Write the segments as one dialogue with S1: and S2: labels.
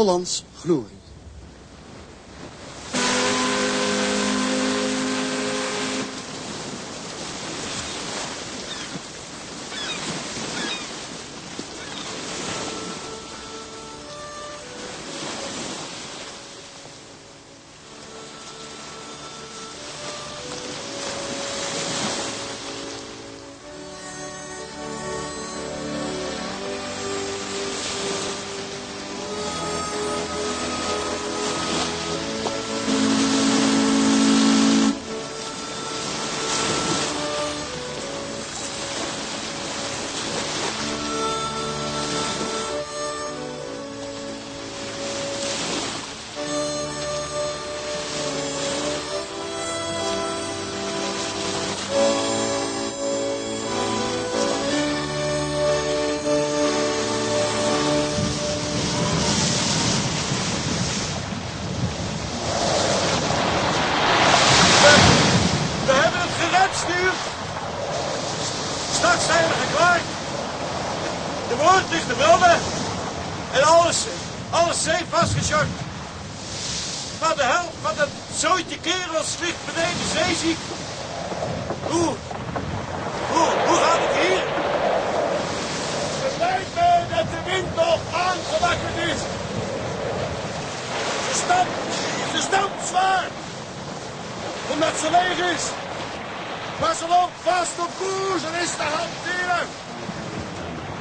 S1: Hollands glorie.
S2: Omdat ze leeg is. Maar ze loopt vast op koers en is te hanteren.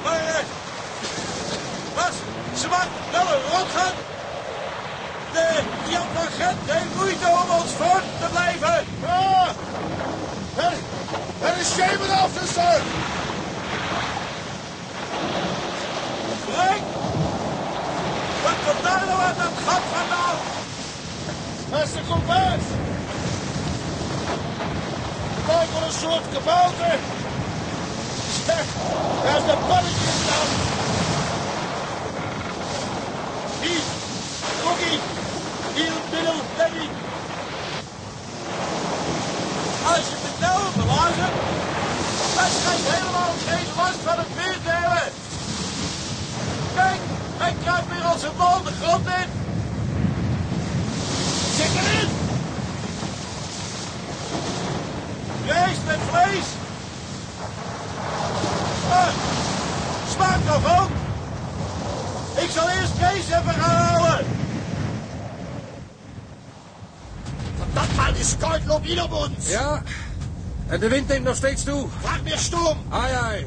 S2: Maar, eh, maar ze maakt wel een rotgang. De Jan van Gent heeft moeite om ons voor te blijven. Ja, er, er is geen officer. Frank, wat komt daar nou uit dat gat vandaan? Dat is de kompas. Lijkt wel een soort kabouter. Zeg, daar is de pannetje staan. Hier, Cookie, hier middel, Danny. Als je het nou belazen, dan schijnt helemaal geen last van het weer te hebben. Kijk, hij kruipt weer als een bal de grond in. Zit erin! Vlees met vlees. Ah, smaakt nog ook. Ik zal eerst Kees even gaan halen. Verdammt die Scout loopt hier op ons.
S3: Ja, en de wind neemt nog steeds toe.
S2: Vraag meer Sturm.
S3: Ai, ai.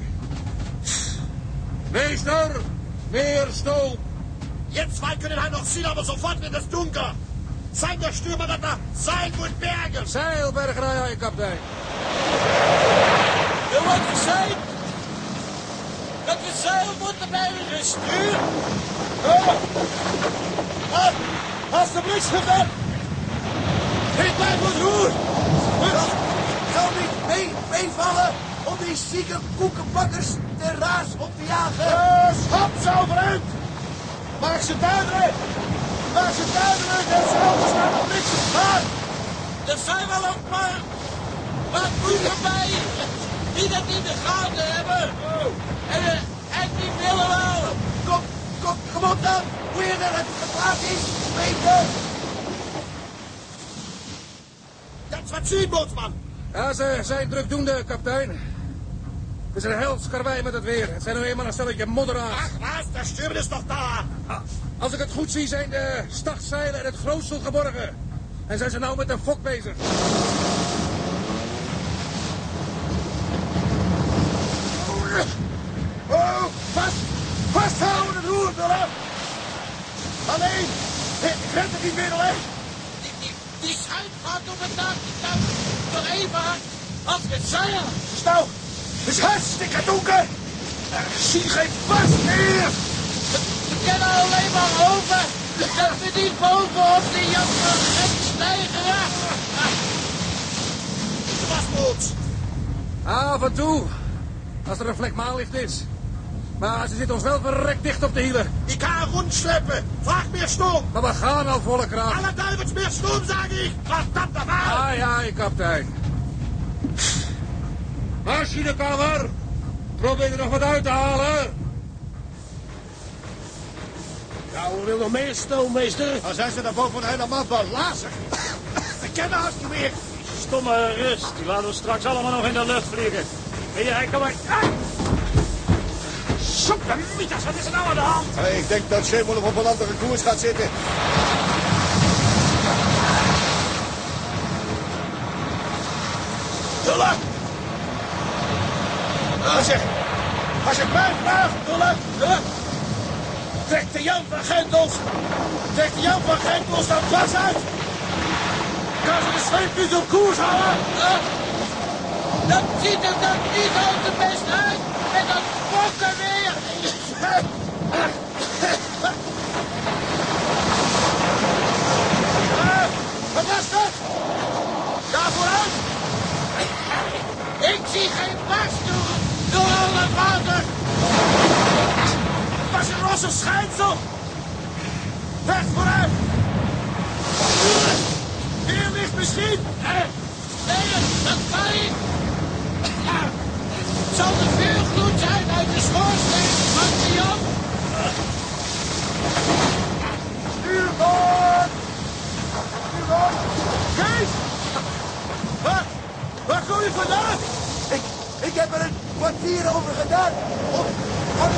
S3: Meester, meer stoom.
S2: Jetzt zwei können halt noch ziehen, aber sofort wird es dunkel. Zeig der Stürmer, dass er sein moet bergen.
S3: Zeilberger, ai, ai,
S2: Er wordt gezegd dat we zeil moeten blijven gestuurd. Ah, alsjeblieft gedaan. Ik blijf ons roer.
S4: Zou niet mee, meevallen om die zieke koekenbakkers de raas op te jagen?
S2: Uh, schap ze overeind. Maak ze duidelijk. Maak ze duidelijk en ze anders naar nog niks gaan. Er zijn wel een paar, paar boeren bij die dat in de gaten hebben. En, eh, en die willen wel.
S4: Kom, kom, kom op dan. Hoe je er het geplaatst is, Peter.
S2: Dat is wat zien, bootsman.
S3: Ja, ze zijn drukdoende, kapitein. Het is een hels karwei met het weer. Het zijn nu eenmaal een stelletje modderaars.
S2: Ach, was, der Stürmer is toch daar.
S3: Als ik het goed zie, zijn de startzeilen en het grootsel geborgen. En zijn ze nou met een fok bezig.
S2: Oh, vast, vasthouden het roer eraf. Alleen, ik red het niet meer alleen. Die, die, die schuit gaat op het dak. Nou, nog even als het zeil. Snel, het is hartstikke donker. Er zie geen vast meer. We, we kunnen alleen maar hopen dat we niet bovenop die Jan van Gent stijgen. De wasboot.
S3: Af en toe. Als er een vlek maanlicht is. Maar ze zitten ons wel verrekt dicht op de hielen.
S2: Ik ga rondsleppen. Vraag meer stoom.
S3: Maar we gaan al volle kracht.
S2: Alle duivels meer stoom, zeg ik. Verdammt maar.
S3: Ai, ai, kapitein. Machinekamer. Probeer er nog wat uit te halen.
S2: Nou, Nou, wil nog meer stoommeester?
S4: Dan zijn ze daar boven helemaal belazig. We kennen haast niet meer.
S5: Stomme rust. Die laten we straks allemaal nog in de lucht vliegen. En jij, kom maar. Ah! Soepemietas, wat is er nou aan de hand?
S4: Hey, ik denk dat Schemel op een andere koers gaat zitten.
S2: Dulle! Als je, als je mij vraagt, trek de Jan van Gentels, trek de Jan van Gentels dan pas uit. Kan ze de niet op koers houden?
S6: Dat ziet er dan niet al te best uit met dat fokken weer.
S2: Eh, Wat was dat? Daar vooruit!
S6: Zie geen barst door, door al het water.
S2: Het was een rosse schijnsel! Weg vooruit! Hier ligt misschien!
S6: Nee, dat kan niet. Ja, zal de vuurgloed zijn uit de schoorsteen van Jan.
S2: Stuurboord! Stuurboord! Kees! Waar, waar kom je vandaan?
S4: Ik, heb er een kwartier over gedaan om om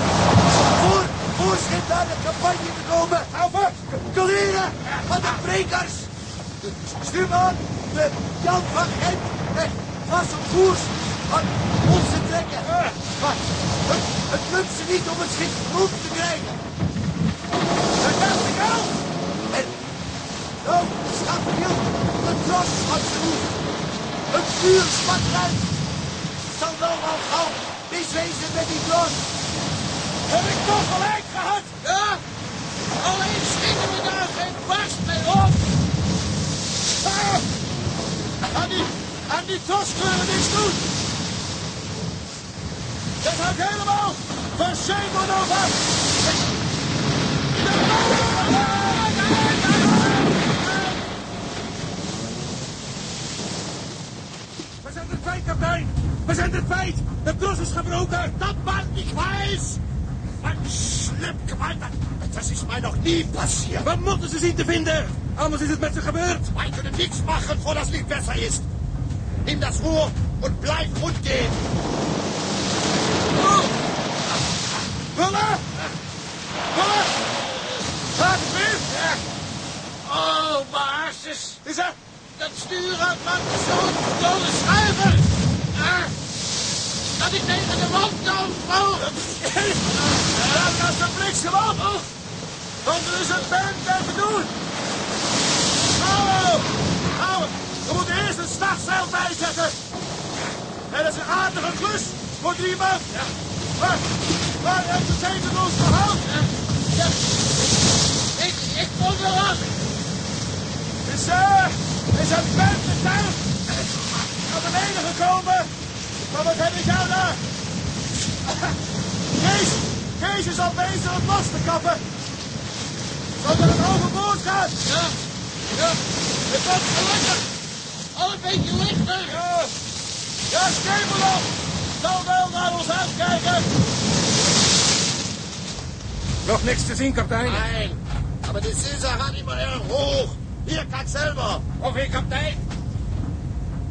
S4: voor, voorschip naar de campagne te komen.
S2: Hou vast!
S4: Van de brekers. Stuurman, de Jan van Gent eh, was op koers van ons te trekken. Maar het, het lukt ze niet om het schip rond te krijgen.
S2: Dat dacht ik al!
S4: En nou staat heel de tros van zijn hoek. Het vuur spat uit. Zal wel al gauw miswezen met die tros.
S2: Heb ik toch gelijk gehad?
S6: Ja, alleen schieten we daar geen barst mee op.
S2: Ah! Aan die, aan die kunnen we niks doen! Dat hangt helemaal van Schemelhof af!
S3: We zijn het kwijt, kapitein. We zijn het kwijt. De tros is gebroken.
S2: Dat man, ich weiß! Ein Schleppgewalt, das ist mir noch nie passiert.
S3: We moeten ze zien te vinden. Anders is het met ze gebeurd.
S2: Wir können nichts machen, bevor das Licht besser ist. Nimm das Rohr und bleib unten. Oh. Müller! Müller! Gaat het weer?
S6: Oh, basis.
S2: Is er?
S6: Dat stuurrad maakt zo'n dolle schuiver. Dat ik tegen de wand kan.
S2: Ja, dat is een bliksem op. Want er is een band even doen. Oh, oh, we moeten eerst een startzeil bijzetten. En dat is een aardige klus voor drie man. Waar, waar heeft de zegen ons gehouden?
S6: Ja, ik, ik kom wel af.
S2: Is, eh, is band naar Maar wat heb ik jou daar? Kees, Kees is al bezig het los te kappen. Zodat het overboord gaat.
S6: Ja, ja, het wordt gelukkig. Al een beetje lichter.
S2: Ja, ja Schemelop zal wel naar ons uitkijken.
S3: Nog niks te zien, kapitein.
S2: Nein, aber die Caesar gaat immer erg hoog. Hier, kijk selber.
S5: Of ik, kapitein?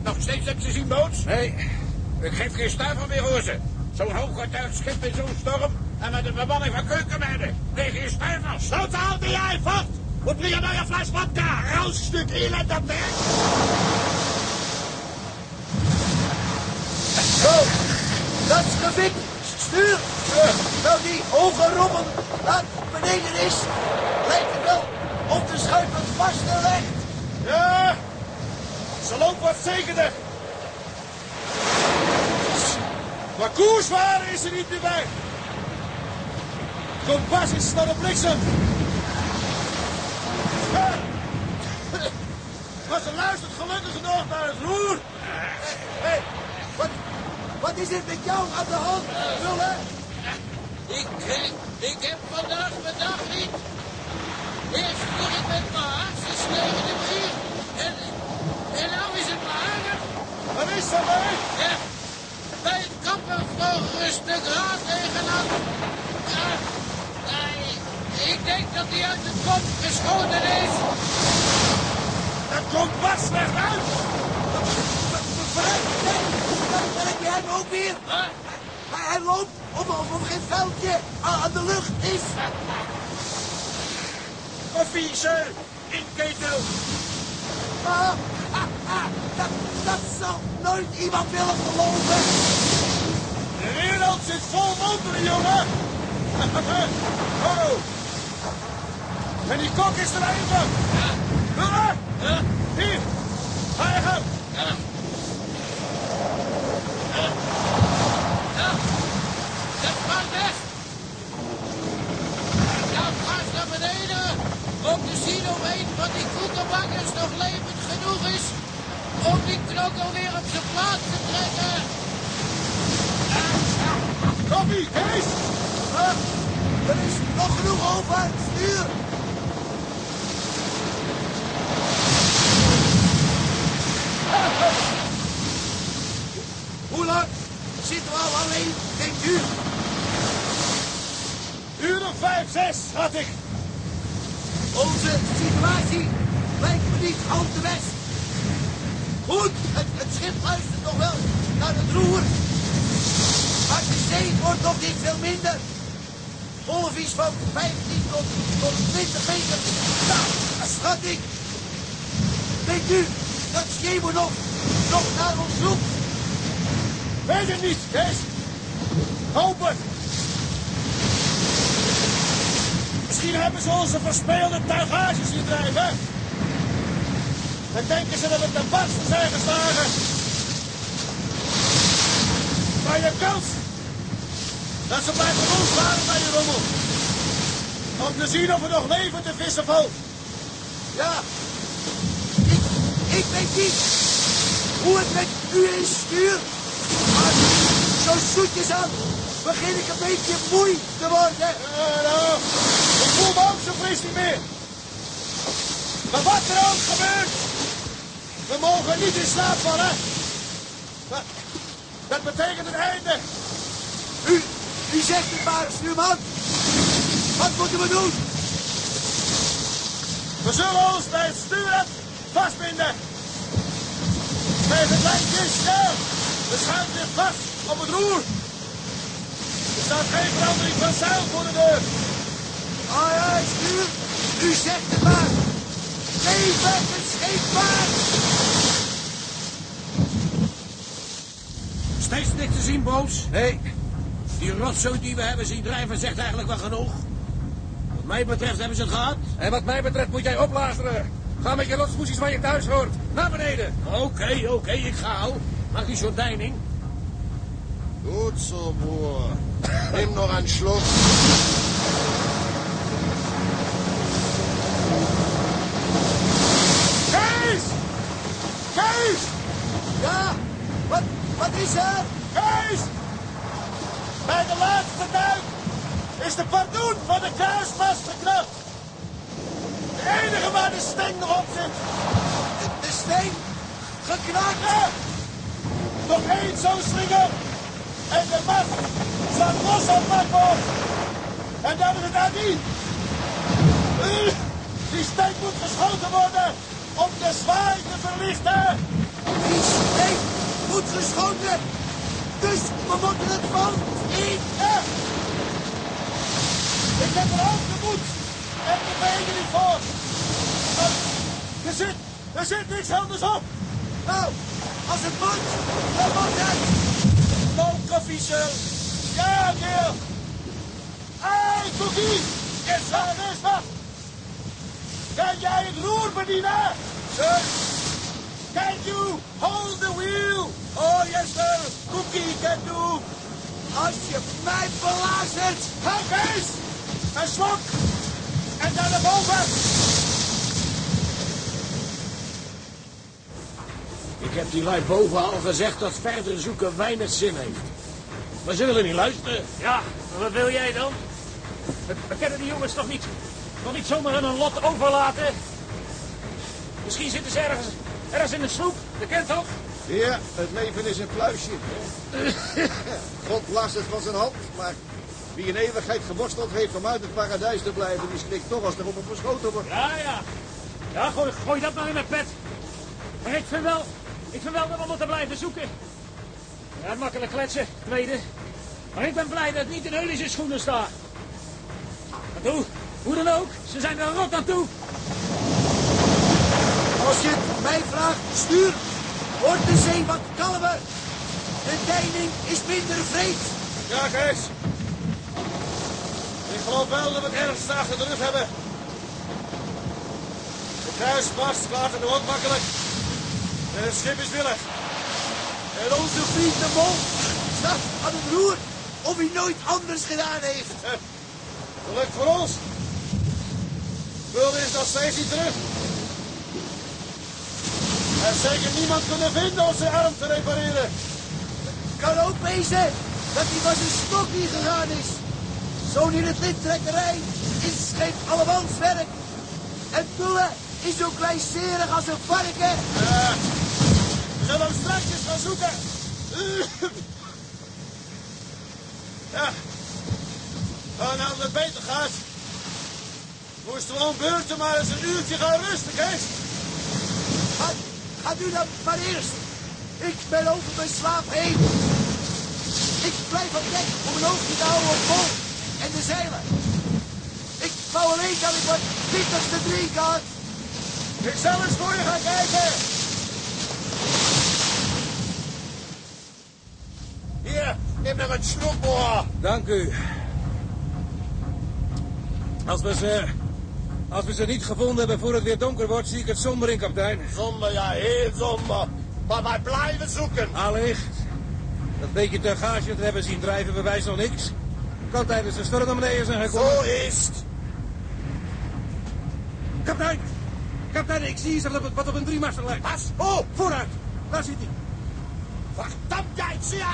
S5: Nog steeds heb ze zien boot?
S3: Nee,
S5: Ik geef geen stuiver meer voor ze. Zo'n hooggetuigd schip in zo'n storm. En met een bemanning van keukenmeiden. Nee, geen stuivers.
S2: Sloot halte jij vast. Und bring ein neuer Fleisch Wodka. Raus, Stück elender Berg.
S4: Zo, dat is gefikt. Stuur. Nou, die hoge rommel daar beneden is, lijkt het wel op de schuit wat vastgelegd.
S2: Ja, ze loopt wat zekerder. Maar koerswaarde is er niet meer bij. Kompas is naar de bliksem. Maar ze luistert gelukkig nog naar het roer.
S4: Hé, wat, wat is er met jou aan de hand, Muller?
S6: Ik, eh, ik heb vandaag mijn dag niet. Eerst vlieg ik met mijn hartjes tegen de muur. En nou is het maar aardig.
S2: Wat is er mee?
S6: Ja, bij het kappen vloog er een stuk raad tegenaan. Ja, nee, ik denk dat hij uit de kop geschoten is.
S2: Dat komt pas slecht uit.
S4: Dan verrek je hem ook weer.
S6: Huh?
S4: Hij, hij loopt om, om, om geen veldje aan, de lucht is.
S2: Officer, in ketel.
S4: Ah, dat, dat zal nooit iemand willen geloven.
S2: De wereld zit vol wonderen, jongen. oh. En die kok is er even. Hier. Ga.
S6: Ja. Ja. Dat gaat weg. Nou, naar beneden. Om te zien of een van die koekenbakkers nog levend genoeg is. Om die knokkel weer op zijn plaats te trekken.
S2: Koffie, Kees.
S4: Er is nog genoeg over stuur. Hoe lang zitten we al alleen, denkt u?
S2: Uur of vijf, zes, had ik.
S4: Onze situatie lijkt me niet al te best. Goed, het, het schip luistert nog wel naar het roer. Maar de zee wordt nog niet veel minder. Golfjes van 15 tot, tot 20 meter. Nou, ik. Denkt u dat Schemo nog, naar ons zoekt?
S2: Weet het niet, Kees. Het. Misschien hebben ze onze verspeelde tuigages hier drijven. Dan denken ze dat we ten barsten zijn geslagen. Maar je kans dat ze blijven rondvaren bij je rommel. Om te zien of er nog leven te vissen valt.
S4: Ja. Ik, ik weet niet hoe het met u is, stuur. Maar zo zoetjes aan begin ik een beetje moe te worden.
S2: Ja, nou, ik voel me ook zo fris niet meer. Maar wat er ook gebeurt, we mogen niet in slaap vallen. Dat, betekent het einde.
S4: U, u zegt het maar, stuurman. Wat moeten we doen?
S2: We zullen ons bij het stuurrad vastbinden. Met het lijntje snel. De schuit ligt vast op het roer. Er staat geen verandering van zeil voor de deur.
S4: Ah ja, stuur. U zegt het maar. Leven het scheepvaart.
S6: Steeds niks te zien, Boos.
S3: Nee,
S6: Die rotzooi die we hebben zien drijven zegt eigenlijk wel genoeg. Wat mij betreft hebben ze het gehad.
S3: en wat mij betreft moet jij oplazeren. Ga met je rotsmoesjes waar je thuis hoort. Naar beneden.
S6: Oké, oké, ik ga al. Maak die zo'n deining.
S7: Goed zo, broer. Neem nog een slok.
S2: Kees! Kees!
S4: Ja, wat, wat is er?
S2: Kees! Bij de laatste duik is de pardoen van de kruismast geknapt. De enige waar de steen nog op zit.
S4: De, steen? Geknakt?
S2: Nog één zo'n slinger. En de mast staat los op bakboord. En dan is het aan die. Die steen moet geschoten worden om de zwaai te verlichten.
S4: Die steen moet geschoten. Dus we moeten het van.
S2: Ja. Ik heb er ook de moed en de mening voor. Maar Er zit, er zit niks anders op.
S4: Nou, als het moet, dan moet het.
S2: Officier. Ja, Gil. Hey, Cookie. Is er, is er. Kan jij het roer bedienen? Can you hold the wheel? Oh, yes, sir. Cookie can do.
S4: Als je mij belazert.
S2: Hou Kees. Een slok. En dan naar boven.
S6: Ik heb die lui boven al gezegd dat verder zoeken weinig zin heeft. Maar ze willen niet luisteren.
S8: Ja, maar wat wil jij dan? We, we kunnen die jongens toch niet, toch niet zomaar aan een lot overlaten? Misschien zitten ze ergens, ergens in de sloep, dat kent toch?
S7: Ja, het leven is een pluisje. God las het van zijn hand, maar
S9: Wie een eeuwigheid geworsteld heeft om uit het paradijs te blijven, die schrikt toch als er op hem geschoten wordt.
S10: Ja, ja. Ja, gooi, gooi dat maar in mijn pet. Maar ik vind wel, ik vind wel dat we moeten blijven zoeken. Ja, makkelijk kletsen, tweede. Maar ik ben blij dat het niet in Eulische schoenen staat. Maar toe, hoe dan ook, ze zijn er rot aan toe.
S4: Als je het mij vraagt, stuur. Wordt de zee wat kalmer. De deining is minder vreed.
S11: Ja, Kees. Ik geloof wel dat we het ergste achter de rug hebben. De kruismast nu ook makkelijk. En het schip is willig.
S4: En onze vriend de Mol staat aan het roer. Of hij nooit anders gedaan heeft.
S11: Geluk voor ons. Wilde is nog steeds niet terug. En zeker niemand kunnen vinden om zijn arm te repareren.
S4: Kan ook wezen dat hij van zijn stokje gegaan is. Zo'n in het lintrekkerij is geen allemanswerk. En Tulle is zo kleinserig als een varken.
S11: Ja, we zullen hem straks gaan zoeken. Ja. Nou, dat het beter gaat. Moesten we om beurten maar eens een uurtje gaan rusten, Kees.
S4: Gaat, u dan maar eerst. Ik ben over mijn slaap heen. Ik blijf op dek om een oogje te houden op Mol en de zeilen. Ik wou alleen dat ik wat bitters te drinken had.
S11: Ik zal eens voor je gaan kijken. Hier, neem nog een slok, boer.
S3: Dank u. Als we ze... Als we ze niet gevonden hebben voor het weer donker wordt, zie ik het somber in, kapitein.
S11: Somber, ja, heel somber. Maar wij blijven zoeken.
S3: Allicht. Dat beetje tuigage dat we hebben zien drijven bewijst nog niks. Kan tijdens de storm naar beneden zijn gekomen.
S11: Zo is het.
S3: Kapitein! Kapitein, ik zie iets wat op- een driemaster lijkt.
S11: Pas op.
S3: Vooruit! Daar zit hij.
S11: Verdammt, jij, ja.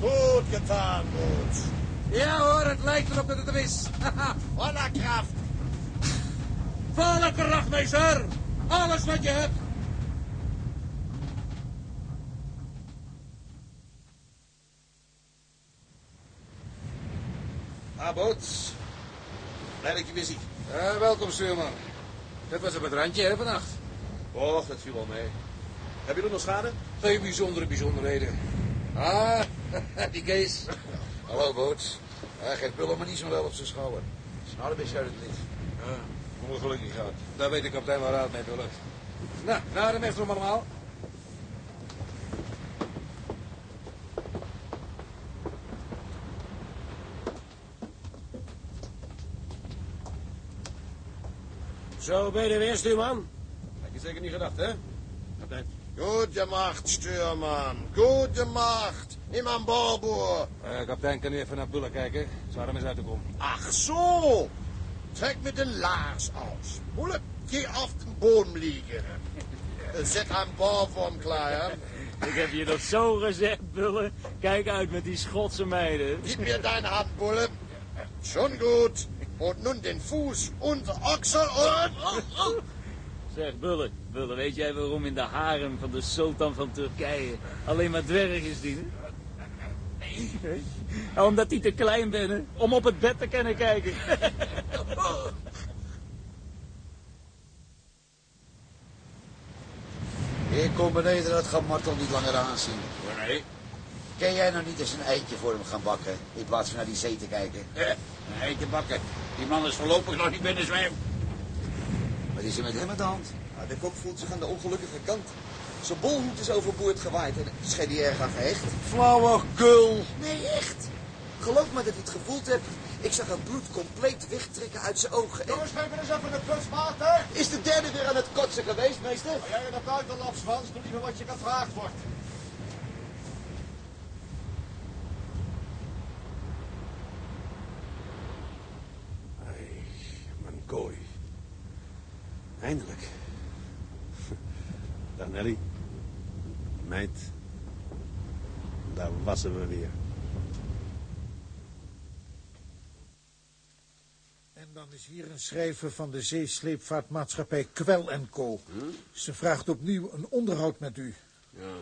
S11: Goed gedaan, goed.
S3: Ja hoor, het lijkt erop dat het er is. Haha.
S11: Volle kracht.
S3: Volle kracht, meester! Alles wat je hebt.
S9: Ah, Boots. Blij dat ik je weer zie.
S3: Ja, welkom, stuurman. Dat was op het randje, hè, vannacht.
S9: Och, dat viel wel mee. Hebben jullie nog schade?
S3: Geen bijzondere bijzonderheden. Ah, die Kees. Hallo, Boots. Hij geeft Bullen maar niet zo wel op zijn schouder.
S9: Ben je uit het lid.
S3: Ja, ongelukkig gaat. Daar weet de kapitein wel raad mee, Bullen. Nou, naar de meester allemaal.
S10: Zo ben je er weer, stuurman.
S9: Had je zeker niet gedacht, hè?
S10: Kapitein.
S11: Goed gemacht, stuurman. Goed gemacht. Nimm aan boord, boer.
S3: Eh, kapitein, kan u even naar Bullen kijken? Zou hem eens uit te komen.
S11: Ach zo. Trek mir den Lars aus. Bulle, geh auf den Boden liegen. Zet een boorworm klaar, ja?
S10: Ik heb je dat zo gezegd, Bullen. Kijk uit met die Schotse meiden.
S11: Gib mir deine Hand, Bulle. Schon gut. Und nun den Fuß und Ochsel und...
S10: Zeg, Bullen, Bullen, weet jij waarom in de harem van de sultan van Turkije alleen maar dwergjes dienen? Nee. Omdat die te klein ben om op het bed te kunnen kijken.
S4: Ik kom beneden dat gemartel niet langer aanzien.
S9: Nee.
S4: Ken jij nou niet eens een eitje voor hem gaan bakken, in plaats van naar die zee te kijken?
S5: Eh, een eitje bakken. Die man is voorlopig nog niet binnen zwem.
S4: Wat is er met hem aan de hand?
S12: Nou, de kok voelt zich aan de ongelukkige kant. Zijn bolhoed is overboord gewaaid en het schijnt hij erg aan gehecht.
S9: Flauwekul.
S12: Nee, echt. Geloof me dat hij het gevoeld hebt. Ik zag het bloed compleet wegtrekken uit zijn ogen. En
S11: Jongens, geef me eens even een kunstmater.
S12: is de derde weer aan het kotsen geweest, meester?
S11: Als jij naar buiten loopt, Frans, doe liever wat je gevraagd wordt.
S9: Ai, mijn kooi. Eindelijk. Dag Nelly. Meid. Daar wassen we weer.
S13: En dan is hier een schrijver van de zeesleepvaartmaatschappij Kwel en Co. Ze vraagt opnieuw een onderhoud met u.
S5: Ja,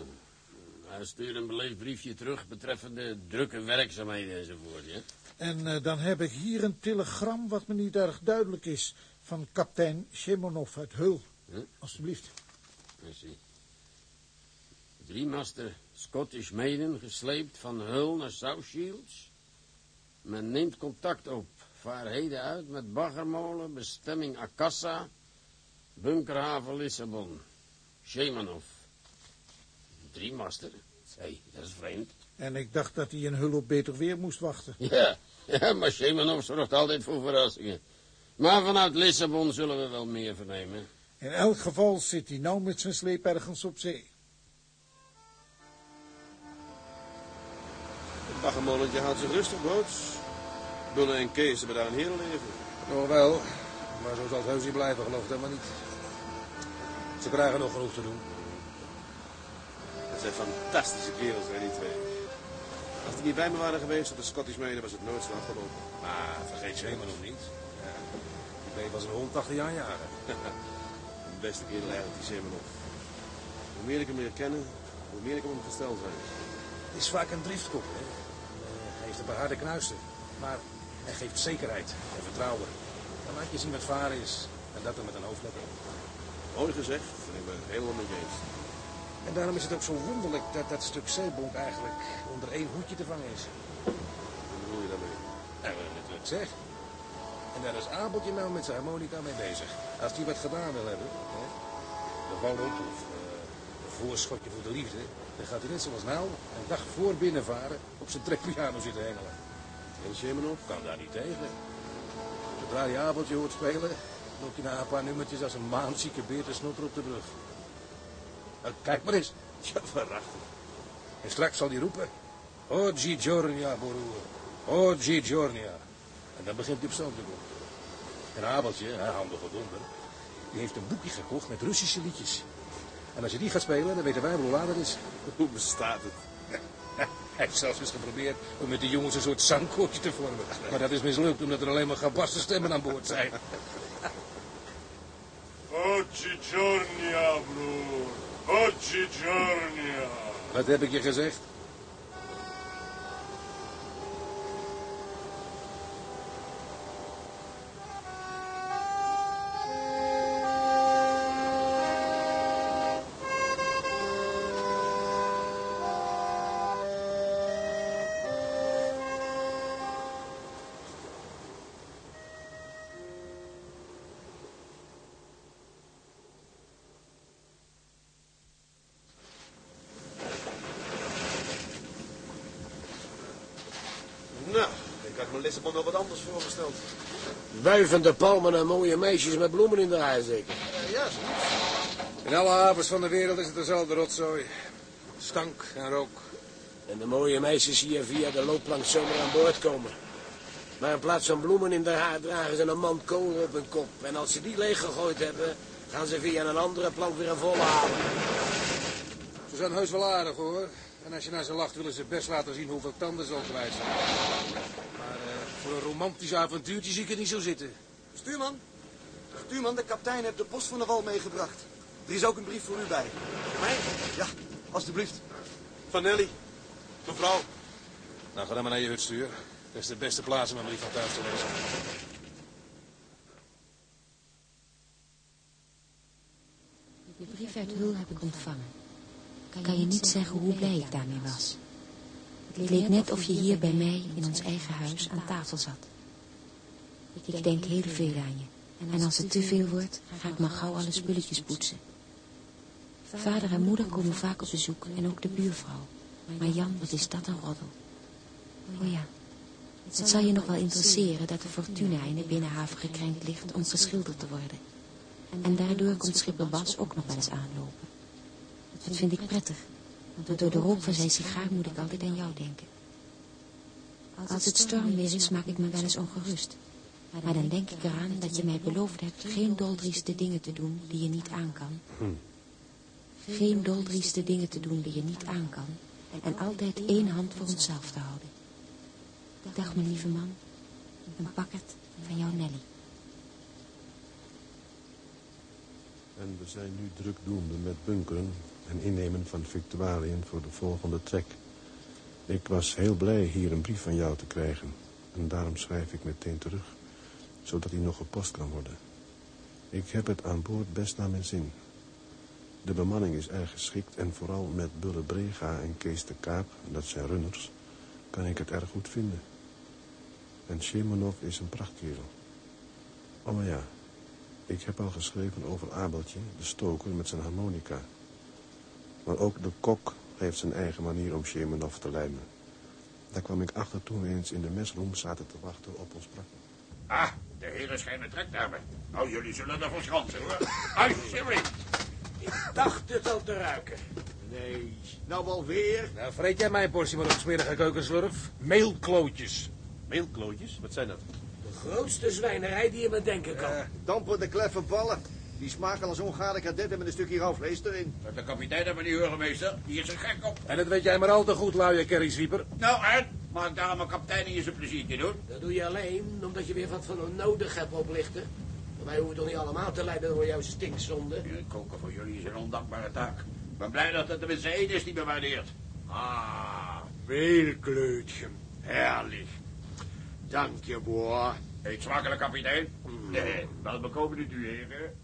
S14: Ja, stuur een beleefd briefje terug betreffende drukke werkzaamheden enzovoort, ja?
S13: En eh, dan heb ik hier een telegram wat me niet erg duidelijk is. Van kapitein Shemonov uit Heul.
S14: Huh?
S13: Alsjeblieft.
S14: See. Driemaster Scottish Maiden gesleept van Hull naar South Shields. Men neemt contact op. Vaar heden uit met baggermolen, bestemming Akassa, bunkerhaven Lissabon. Shemanov. Driemaster? Hé, hey, dat is vreemd.
S13: En ik dacht dat hij in Heul op beter weer moest wachten.
S14: Ja, ja maar Shemanov zorgt altijd voor verrassingen. Maar vanuit Lissabon zullen we wel meer vernemen.
S13: In elk geval zit hij nou met zijn sleep ergens op zee.
S15: Baggermolentje houdt zich rustig, boots. Bullen en Kees hebben daar een herenleven.
S3: Oh wel, maar zo zal het heus niet blijven, geloof ik helemaal niet. Ze krijgen nog genoeg te doen.
S15: Het zijn fantastische kerels, hè, die twee. Als die niet bij me waren geweest op de Scottish Maiden, was het nooit zo afgelopen.
S3: Maar vergeet Zeeman nog niet. Ja, die als een hond achter je aanjagen.
S15: Een beste kerel eigenlijk, die Semenov. Hoe meer ik hem leer kennen, hoe meer ik hem gesteld zijn.
S3: Het is vaak een driftkop, hè. Heeft een paar harde knuisten. Maar hij geeft zekerheid en vertrouwen. Dan laat je zien wat varen is. En dat dan met een hoofdletter.
S15: Mooi gezegd, ben ik het helemaal mee eens.
S3: En daarom is het ook zo wonderlijk dat dat stuk zeebonk eigenlijk onder één hoedje te vangen is.
S15: Wat bedoel je daarmee?
S3: Nou, wil ik zeg. En daar is Abeltje nou met zijn harmonica mee bezig. Als hij wat gedaan wil hebben, hè, of eh, een voorschotje voor de liefde, dan gaat hij net zoals nou een dag voor binnenvaren op zijn trekpiano zitten hengelen.
S15: En Semenov?
S3: Kan daar niet tegen. Zodra hij Abeltje hoort spelen, loopt hij na een paar nummertjes als een maanzieke beer te op de brug. Nou, kijk maar eens.
S15: Ja, waarachtig.
S3: En straks zal hij roepen. Oggi giornia, broer. Oggi giornia. En dan begint hij op stoom te doen. En Abeltje, hè, handige donder, die heeft een boekje gekocht met Russische liedjes. En als je die gaat spelen, dan weten wij wel hoe laat het is.
S15: Hoe bestaat het?
S3: Hij heeft zelfs eens geprobeerd om met de jongens een soort zangkoortje te vormen. Maar dat is mislukt, omdat er alleen maar gebaste stemmen aan boord zijn.
S2: Oggi giornia, broer.
S3: Wat heb ik je gezegd?
S6: Wuivende palmen en mooie meisjes met bloemen in de haar zeker.
S15: Uh, ja, zoiets.
S3: In alle havens van de wereld is het dezelfde rotzooi. Stank en rook.
S6: En de mooie meisjes hier via de loopplank zomaar aan boord komen. Maar in plaats van bloemen in de haar dragen ze een mand kolen op hun kop. En als ze die leeggegooid hebben, gaan ze via een andere plank weer een volle halen.
S3: Ze zijn heus wel aardig hoor. En als je naar ze lacht, willen ze best laten zien hoeveel tanden ze al kwijt zijn. Voor een romantisch avontuurtje zie ik het niet zo zitten.
S12: Stuurman, stuurman, de kapitein heeft de post van de wal meegebracht. Er is ook een brief voor u bij.
S15: Mij?
S12: Ja, alstublieft.
S15: Van Nelly. Mevrouw.
S3: Nou, ga dan maar naar je hut stuur. Dat is de beste plaats om een brief van thuis te lezen.
S16: De brief uit Hul heb ik ontvangen. Kan je niet zeggen hoe blij ik daarmee was. Het leek net of je hier bij mij in ons eigen huis aan tafel zat. Ik denk heel veel aan je. En als het te veel wordt, ga ik maar gauw alle spulletjes poetsen. Vader en moeder komen vaak op bezoek en ook de buurvrouw. Maar Jan, wat is dat een roddel. Oh ja, het zal je nog wel interesseren dat de Fortuna in de binnenhaven gekrenkt ligt om geschilderd te worden. En daardoor komt schipper Bas ook nog wel eens aanlopen. Dat vind ik prettig, want door de rook van zijn sigaar moet ik altijd aan jou denken. Als het stormweer is, maak ik me wel eens ongerust. Maar dan denk ik eraan dat je mij beloofd hebt geen doldrieste dingen te doen die je niet aan kan. Geen doldrieste dingen te doen die je niet aan kan. En altijd één hand voor onszelf te houden. Dag, mijn lieve man. Een pakket van jouw Nelly.
S15: En we zijn nu drukdoende met bunkeren. en innemen van victualiën voor de volgende trek. Ik was heel blij hier een brief van jou te krijgen. En daarom schrijf ik meteen terug, zodat hij nog gepost kan worden. Ik heb het aan boord best naar mijn zin. De bemanning is erg geschikt en vooral met Bulle Brega en Kees de Kaap, dat zijn runners, kan ik het erg goed vinden. En Shemanov is een prachtkerel. Oh ja, ik heb al geschreven over Abeltje, de stoker met zijn harmonica. Maar ook de kok heeft zijn eigen manier om Shemanov te lijmen. Daar kwam ik achter toen we eens in de mesroom zaten te wachten op ons pracht.
S5: Ah, de heren schijnen trek te hebben. Nou, jullie zullen ervoor schansen, hoor. Ai, Sherry.
S6: Ik dacht het al te ruiken.
S11: Nee, nou alweer.
S3: Nou, vreet jij mijn portie maar op smerige keukenslurf. Meelklootjes.
S15: Meelklootjes? Wat zijn dat?
S6: De grootste zwijnerij die je maar denken kan.
S11: Uh, dampen de kleffe ballen. Die smaken als ongare kadetten met een stukje rauw vlees erin.
S5: Dat de kapitein dat meneer Burgemeester. Die is er gek op.
S3: En dat weet jij maar al te goed, luie kerryswieper.
S5: Nou, en? Maak daar mijn kapitein eens een pleziertje doen.
S6: Dat doe je alleen omdat je weer wat van hem nodig hebt oplichten. Wij hoeven toch niet allemaal te lijden door jouw stinkzonde?
S5: Ja, koken voor jullie is een ondankbare taak. Ik ben blij dat het tenminste één is die me waardeert. Ah,
S11: meelkleutje. Herrlich. Dank je, boer.
S5: Eet smakelijk, kapitein. Nee, wel bekomen het u, heren.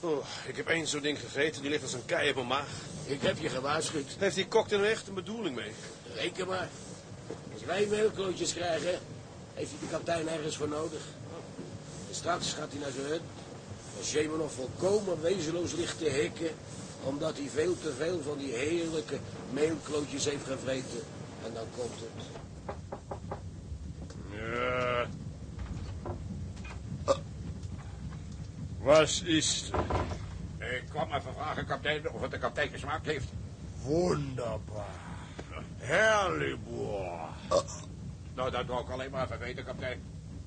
S15: Oh, ik heb één zo'n ding gegeten, die ligt als een kei op mijn maag.
S6: Ik heb je gewaarschuwd.
S15: Heeft die kok er nou echt een bedoeling mee?
S6: Reken maar. Als wij meelklootjes krijgen, heeft hij de kapitein ergens voor nodig. En straks gaat hij naar zijn hut. En Shemanov volkomen wezenloos ligt te hikken... omdat hij veel te veel van die heerlijke meelklootjes heeft gevreten. En dan komt het.
S5: Ja. Was is het? Ik kwam even vragen, kapitein, of het de kapitein gesmaakt heeft.
S11: Wunderbaar. Herrlich, boer.
S5: Nou, dat wou ik alleen maar even weten, kapitein.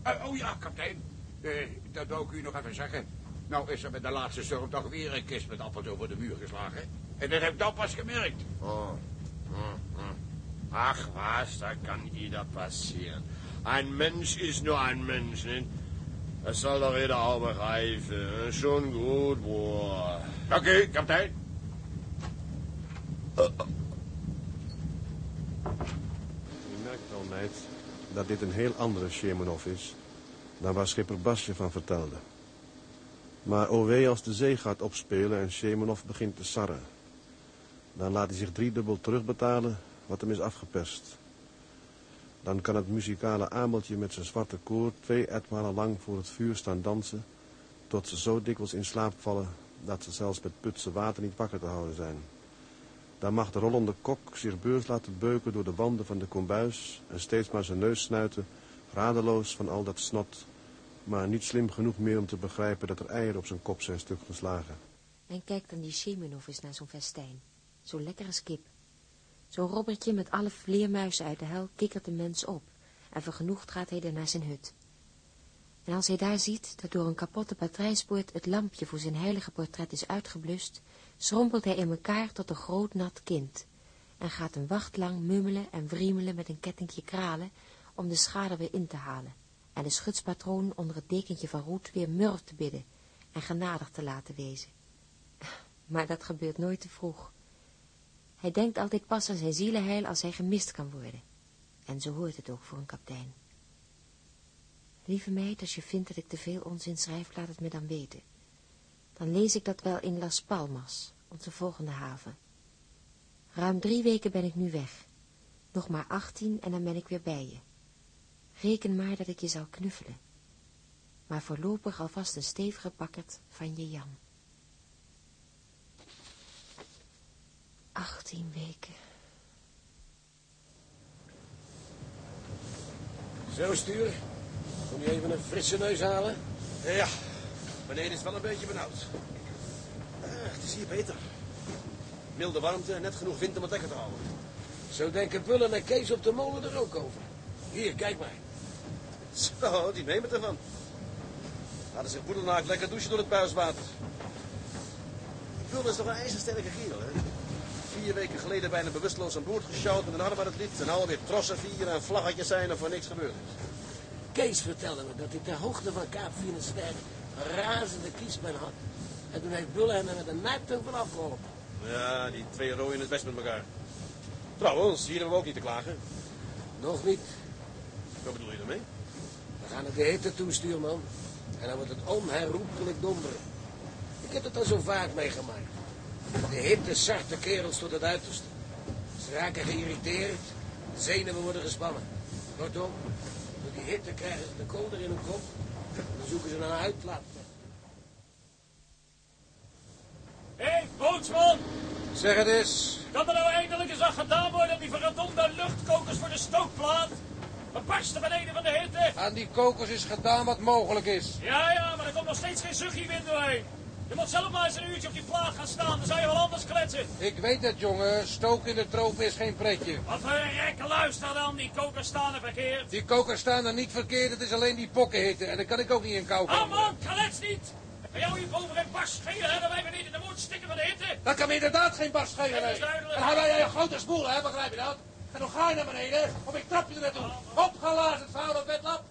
S5: Uh, oh ja, kapitein. Uh, dat wou ik u nog even zeggen. Nou is er met de laatste storm toch weer een kist met appels over de muur geslagen. En dat heb ik dan pas gemerkt.
S11: Oh. Ach was, da kann jeder passieren. Ein Mensch ist nur ein Mensch, nicht? Das soll doch jeder auch begreifen. Schon gut, boah.
S5: Oké, okay, kapitein.
S15: Je merkt wel, meid, dat dit een heel andere Shemanov is... dan waar schipper Basje van vertelde. Maar o wee als de zee gaat opspelen en Shemanov begint te sarren. Dan laat hij zich driedubbel terugbetalen wat hem is afgeperst. Dan kan het muzikale ameltje met zijn zwarte koor twee etmalen lang voor het vuur staan dansen... tot ze zo dikwijls in slaap vallen dat ze zelfs met putse water niet wakker te houden zijn. Dan mag de rollende kok zich beurs laten beuken door de wanden van de kombuis... en steeds maar zijn neus snuiten, radeloos van al dat snot... maar niet slim genoeg meer om te begrijpen dat er eieren op zijn kop zijn stuk geslagen.
S16: En kijk dan die Shemenov eens naar zo'n festijn. Zo lekker als kip. Zo'n robbertje met alle vleermuizen uit de hel kikkert de mens op en vergenoegd gaat hij er naar zijn hut. En als hij daar ziet dat door een kapotte patrijspoort het lampje voor zijn heilige portret is uitgeblust, schrompelt hij in elkaar tot een groot nat kind en gaat een wacht lang mummelen en wriemelen met een kettingje kralen om de schade weer in te halen en de schutspatroon onder het dekentje van roet weer murf te bidden en genadig te laten wezen. Maar dat gebeurt nooit te vroeg. Hij denkt altijd pas aan zijn zielenheil als hij gemist kan worden. En zo hoort het ook voor een kapitein. Lieve meid, als je vindt dat ik te veel onzin schrijf, laat het me dan weten. Dan lees ik dat wel in Las Palmas, onze volgende haven. Ruim drie weken ben ik nu weg. Nog maar achttien en dan ben ik weer bij je. Reken maar dat ik je zal knuffelen. Maar voorlopig alvast een stevige pakkert van je Jan. 18 weken.
S6: Zo, stuur. Kom je even een frisse neus halen?
S15: Ja, beneden is wel een beetje benauwd. Uh, het is hier beter. Milde warmte en net genoeg wind om het lekker te houden.
S6: Zo denken Bullen en Kees op de molen er ook over. Hier, kijk maar.
S15: Zo, die nemen het ervan. Laten zich boedelnaak lekker douchen door het buiswater. Bullen is toch een ijzersterke kerel, hè? vier weken geleden bijna bewusteloos aan boord gesjouwd met een arm aan het lid. En alweer trossen vieren en vlaggetjes zijn of er niks gebeurd is.
S6: Kees vertelde me dat hij ter hoogte van Kaap Finisterre een razende kiespijn had. En toen heeft Bulle hem er met een nijptong van afgeholpen.
S15: Ja, die twee rooien het best met elkaar. Trouwens, hier hebben we ook niet te klagen.
S6: Nog niet.
S15: Wat bedoel je ermee?
S6: Gaan het de hitte toe, stuurman. En dan wordt het onherroepelijk donderen. Ik heb het al zo vaak meegemaakt. De hitte zart de kerels tot het uiterste. Ze raken geïrriteerd, de zenuwen worden gespannen. Kortom, door die hitte krijgen ze de kolder in hun kop. En dan zoeken ze naar een uitlaat.
S10: Hé, hey, bootsman!
S3: Zeg het eens.
S10: Kan er nou eindelijk eens aan gedaan worden aan die verdomde luchtkokers voor de stookplaat? We barsten beneden van de hitte.
S3: Aan die kokers is gedaan wat mogelijk is.
S10: Ja, ja, maar er komt nog steeds geen zuchtje wind doorheen. Je moet zelf maar eens een uurtje op die plaat gaan staan, dan zou je wel anders kletsen.
S3: Ik weet het, jongen. Stoken in de tropen is geen pretje.
S10: Wat voor een rek luister dan, die kokers staan er verkeerd.
S3: Die kokers staan er niet verkeerd, het is alleen die pokkenhitte. En daar kan ik ook niet in kou
S10: Ah
S3: komen.
S10: man, klets niet! Bij jou hier boven geen barst schelen, dat wij beneden de moed stikken van de hitte.
S3: Dat kan me inderdaad geen barst schelen.
S10: Dat is duidelijk.
S3: En hou jij je grote spoel, hè, begrijp je dat? En dan ga je naar beneden, of ik trap je er. Op, ga lazen, vrouw, dat bedlap.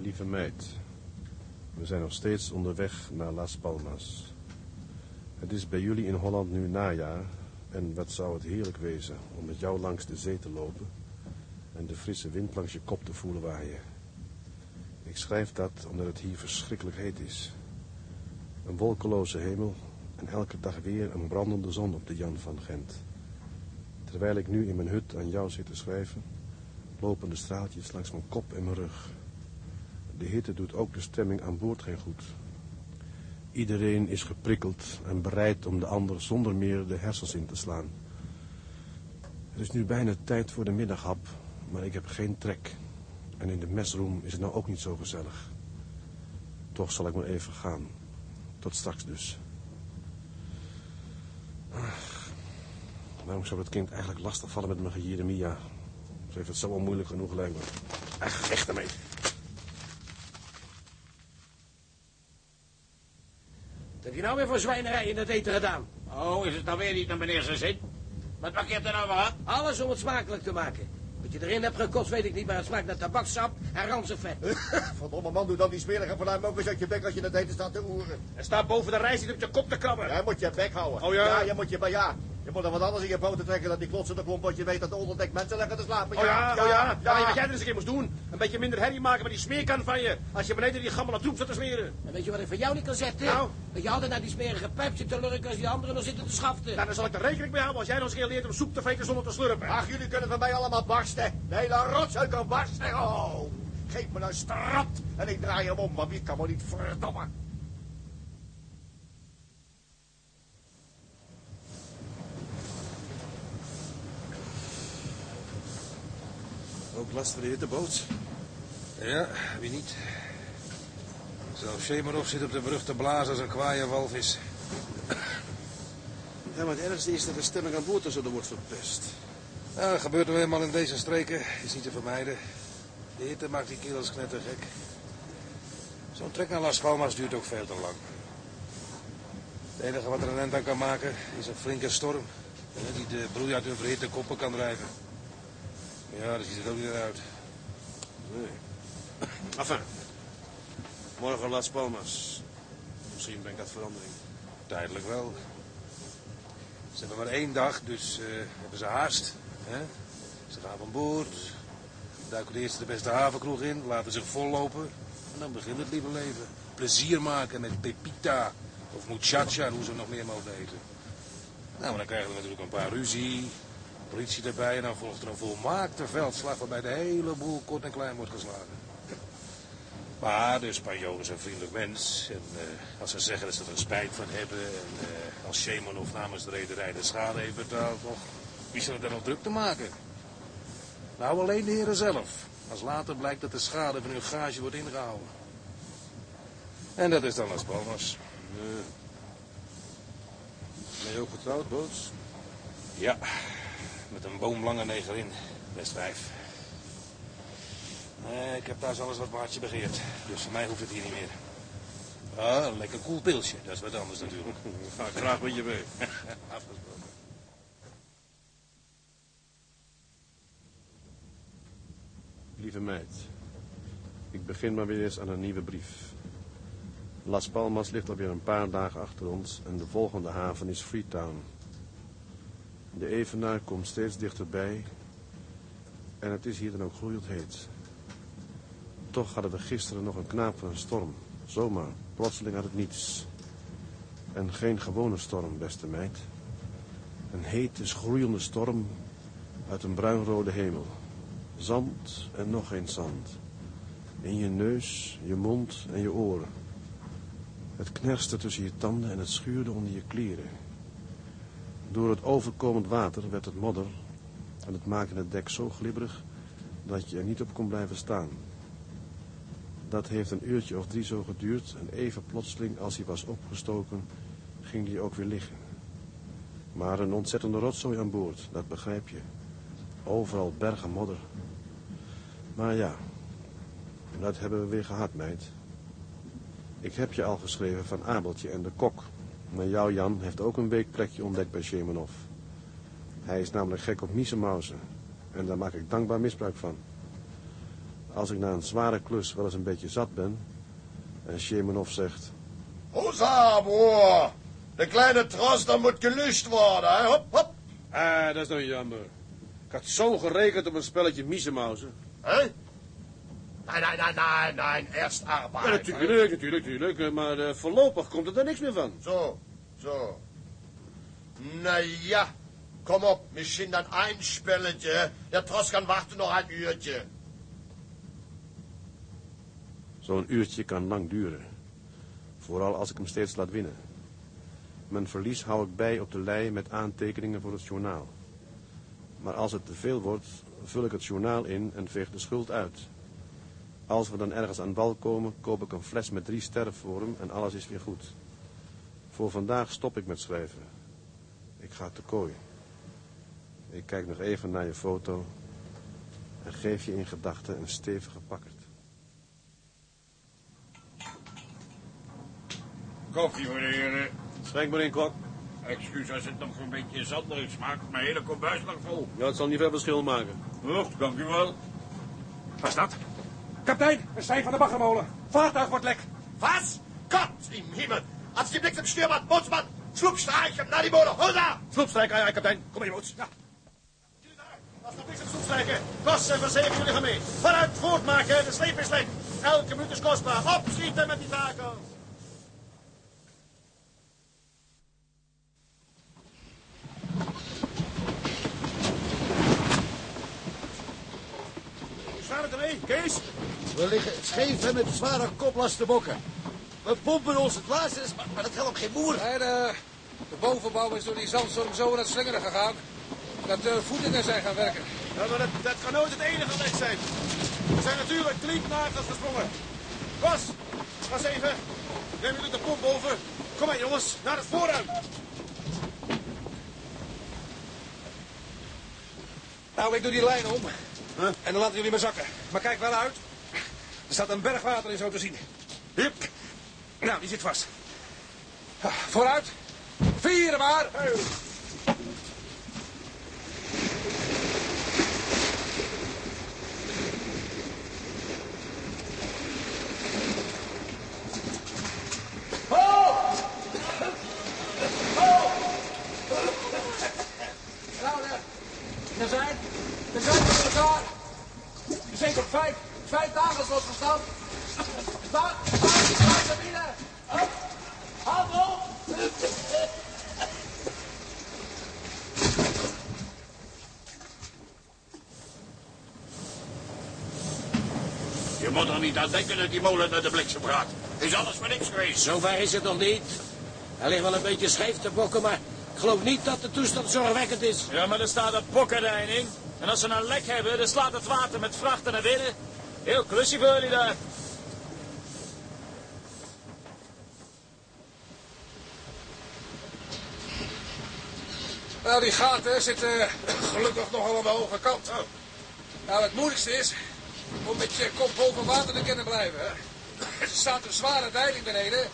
S15: Lieve meid, we zijn nog steeds onderweg naar Las Palmas. Het is bij jullie in Holland nu najaar en wat zou het heerlijk wezen om met jou langs de zee te lopen en de frisse wind langs je kop te voelen waaien. Ik schrijf dat omdat het hier verschrikkelijk heet is. Een wolkeloze hemel en elke dag weer een brandende zon op de Jan van Gent. Terwijl ik nu in mijn hut aan jou zit te schrijven, lopen de straaltjes langs mijn kop en mijn rug. De hitte doet ook de stemming aan boord geen goed. Iedereen is geprikkeld en bereid om de ander zonder meer de hersens in te slaan. Het is nu bijna tijd voor de middaghap, maar ik heb geen trek. En in de mesroom is het nou ook niet zo gezellig. Toch zal ik maar even gaan. Tot straks dus. Waarom zou het kind eigenlijk lastig vallen met mijn Jeremia? Ze heeft het zo onmoeilijk genoeg lijkt me. Echt, echt ermee.
S6: Wat heb je nou weer voor zwijnerij in het eten gedaan?
S14: Oh, is het nou weer niet naar meneer zijn zin? Wat pakket er nou gehad?
S6: Alles om het smakelijk te maken. Wat je erin hebt gekost weet ik niet, maar het smaakt naar tabaksap en ranzig vet.
S17: Verdomme man, doe dan die smerige vandaan ook eens uit je bek als je het eten staat te oeren.
S2: Er staat boven de rijst niet op je kop te krabben.
S17: Jij moet je bek houden.
S2: Oh ja?
S17: Ja, je moet je, maar ja. Je moet er wat anders in je poten trekken dan die klotsende klomp, want je weet dat de onderdek mensen leggen te slapen.
S2: Oh ja, oh ja. Ja,
S17: ja.
S2: weet je wat jij er eens een keer moest doen? Een beetje minder herrie maken met die smeerkan van je. Als je beneden die gammele troep zat te smeren.
S6: En weet je wat ik van jou niet kan zeggen?
S2: Nou?
S6: Dat je altijd naar die smerige pijp zit te lurken als die anderen nog zitten te schaften.
S2: Nou, dan zal ik er rekening mee houden als jij nog eens een keer leert om soep te vreten zonder te slurpen.
S17: Ach, jullie kunnen van mij allemaal barsten. De hele rotzooi kan barsten. Oh, geef me een strat en ik draai hem om, maar wie kan me niet verdomme.
S15: Ook last van de hitteboot.
S3: Ja, wie niet? Zelfs Shemarov zit op de brug te blazen als een kwaaie walvis.
S15: Ja, maar het ergste is dat de stemming aan boord er zo wordt verpest.
S3: Ja, dat gebeurt nou eenmaal in deze streken. Is niet te vermijden. De hitte maakt die kerels knettergek. Zo'n trek naar Las Palmas duurt ook veel te lang. Het enige wat er een eind aan kan maken is een flinke storm. Die de broei uit hun verhitte koppen kan drijven. Ja, daar ziet het ook niet uit.
S15: Nee. Enfin. Morgen Las Palmas. Misschien brengt dat verandering.
S3: Tijdelijk wel. Ze hebben maar één dag, dus eh, hebben ze haast. Hè? Ze gaan van boord, duiken eerst de beste havenkroeg in, laten zich vollopen. En dan begint het lieve leven. Plezier maken met Pepita of Muchacha, hoe ze nog meer mogen eten. Nou, maar dan krijgen we natuurlijk een paar ruzie, politie erbij... en dan volgt er een volmaakte veldslag waarbij de hele boel kort en klein wordt geslagen. Maar de Spanjool is een vriendelijk mens. En eh, als ze zeggen dat ze er spijt van hebben... en eh, als Shemanov namens de rederij de schade heeft betaald... nog, wie zal er dan nog druk te maken? Nou, alleen de heren zelf. Als later blijkt dat de schade van hun gage wordt ingehouden. En dat is dan Las Palmas.
S15: Nee. Ben je ook getrouwd, Boots?
S3: Ja, met een boomlange negerin. Best wijf. Nee, ik heb thuis alles wat mijn hartje begeert. Dus voor mij hoeft het hier niet meer. Ah, een lekker koel pilsje. Dat is wat anders natuurlijk.
S15: Ga ik graag met je mee.
S3: Afgesproken.
S15: Lieve meid, ik begin maar weer eens aan een nieuwe brief. Las Palmas ligt alweer een paar dagen achter ons en de volgende haven is Freetown. De evenaar komt steeds dichterbij en het is hier dan ook gloeiend heet. Toch hadden we gisteren nog een knaap van een storm. Zomaar, plotseling uit het niets. En geen gewone storm, beste meid. Een hete, schroeiende storm uit een bruinrode hemel. Zand en nog eens zand. In je neus, je mond en je oren. Het knerste tussen je tanden en het schuurde onder je kleren. Door het overkomend water werd het modder en het het dek zo glibberig dat je er niet op kon blijven staan. Dat heeft een uurtje of drie zo geduurd en even plotseling als hij was opgestoken, ging hij ook weer liggen. Maar een ontzettende rotzooi aan boord, dat begrijp je. Overal bergen modder. Maar ja, dat hebben we weer gehad, meid. Ik heb je al geschreven van Abeltje en de kok. Maar jouw Jan heeft ook een weekplekje ontdekt bij Shemanov. Hij is namelijk gek op miezenmauzen. En daar maak ik dankbaar misbruik van. Als ik na een zware klus wel eens een beetje zat ben... en Shemanov zegt...
S11: Hoza, broer. De kleine troster moet gelust worden, hè? Hop, hop.
S9: Ah, dat is nou jammer. Ik had zo gerekend op een spelletje miezenmauzen.
S11: Hè? Nee, nee, nee, nee, nee. Eerst arbeid.
S9: Ja, natuurlijk, natuurlijk, natuurlijk. Maar uh, voorlopig komt er daar niks meer van.
S11: Zo, zo. Nou ja, kom op. Misschien dan een spelletje. De tros kan wachten nog een uurtje.
S15: Zo'n uurtje kan lang duren. Vooral als ik hem steeds laat winnen. Mijn verlies hou ik bij op de lei met aantekeningen voor het journaal. Maar als het te veel wordt, vul ik het journaal in en veeg de schuld uit. Als we dan ergens aan bal komen, koop ik een fles met drie sterren voor hem en alles is weer goed. Voor vandaag stop ik met schrijven. Ik ga te kooi. Ik kijk nog even naar je foto en geef je in gedachten een stevige pakkert.
S5: Koffie voor de heren.
S9: Schenk maar in, kok.
S5: Excuus als het nog een beetje zanderig smaakt. Mijn hele kombuis lag vol.
S9: Ja, het zal niet veel verschil maken.
S5: Oh, dank u wel.
S10: Wat is dat? Kapitein, we zijn van de baggermolen. Vaartuig wordt lek.
S11: Was? Gott im Himmel. Als die bliksem stuurman, bootsman, sloepstrijken naar die motor. Hola!
S9: Sloepstrijken, ja, kapitein. Kom maar, boots. Ja. Als de bliksem sloepstrijken, kost en verzekering jullie gaan mee. Vanuit voortmaken, de sleep is lek. Elke minuut is kostbaar. Opschieten met die takels. Staat het ermee, Kees?
S4: We liggen scheef hè, met zware koplasten bokken. We pompen ons het laatste, maar, dat helpt geen.
S3: Nee, de, de bovenbouw is door die zandstorm zo in het slingeren gegaan... dat de voetingen zijn gaan werken.
S9: Ja, maar dat, dat kan nooit het enige lek zijn. Er zijn natuurlijk klinknagels gesprongen. Bas, ga eens even. Neem jullie de pomp over. Kom maar, jongens, naar het voorruim.
S3: Nou, ik doe die lijn om. En dan laten jullie me zakken. Maar kijk wel uit. Er staat een berg water in zo te zien. Hup. Nou, die zit vast. Ah, Vooruit. Vieren maar daar. Er zijn. Er zijn er elkaar. Er zijn op vijf. Vijf dagen zoals gestaan. Daar. Daar. Daar naar binnen. Hup. Hand op.
S5: Je moet er niet aan denken dat die molen naar de bliksem gaat. Is alles voor niks geweest.
S6: Zover is het nog niet. Hij ligt wel een beetje scheef te bokken, maar ik geloof niet dat de toestand zorgwekkend is.
S10: Ja, maar er staat een pokkerdijn in. En als ze een lek hebben, dan slaat het water met vrachten naar binnen. Heel klusje voor jullie daar.
S3: Nou, die gaten zitten gelukkig nog aan de hoge kant. Nou, het moeilijkste is om met je kop boven water te kunnen blijven. Hè? Er staat een zware deiling beneden.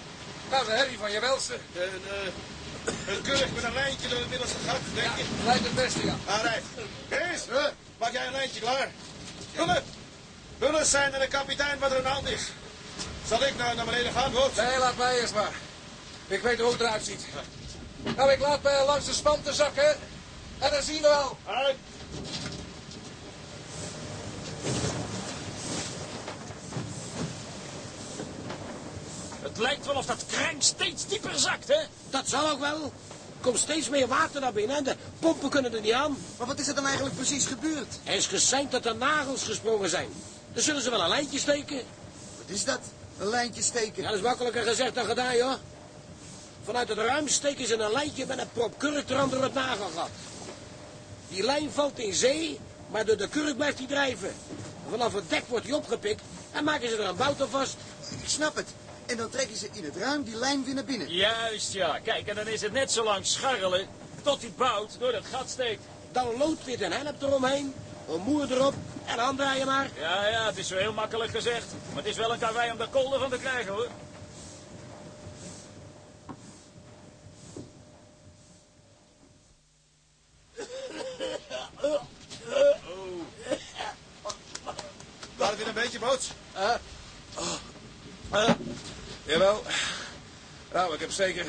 S3: Nou, de herrie van je welste.
S9: Een, uh, een kurk met een lijntje door het middelste gat, denk je?
S3: Lijkt het beste, ja.
S9: Rijf. Kees, huh? maak jij een lijntje klaar? Op.
S2: Bullens zijn en de kapitein wat er aan de hand is. Zal ik nou naar beneden gaan, Boots?
S9: Nee, laat mij eerst maar. Ik weet hoe het eruit ziet. Nou, ik laat mij langs de spanten zakken. En dan zien we wel.
S2: Uit.
S10: Lijkt wel of dat kreng steeds dieper zakt, hè?
S6: Dat zal ook wel. Er komt steeds meer water naar binnen en de pompen kunnen er niet aan.
S12: Maar wat is er dan eigenlijk precies gebeurd?
S6: Er is geseind dat er nagels gesprongen zijn. Dan zullen ze wel een lijntje steken.
S12: Wat is dat? Een lijntje steken?
S6: Ja, dat is makkelijker gezegd dan gedaan, joh. Vanuit het ruim steken ze een lijntje met een prop kurk door het nagelgat. Die lijn valt in zee, maar door de kurk blijft hij drijven. En vanaf het dek wordt hij opgepikt en maken ze er een bout aan vast.
S12: Ik snap het. En dan trekken ze in het ruim die lijn weer naar binnen.
S10: Juist, ja. Kijk, en dan is het net zo lang scharrelen tot die bout door dat gat steekt.
S6: Dan loopt weer een help eromheen, een moer erop en dan draai je maar.
S10: Ja, ja, het is zo heel makkelijk gezegd. Maar het is wel een karwei om de kolder van te krijgen, hoor.
S2: Laat het weer een beetje, Boots.
S3: Uh, uh, jawel. Nou, ik heb zeker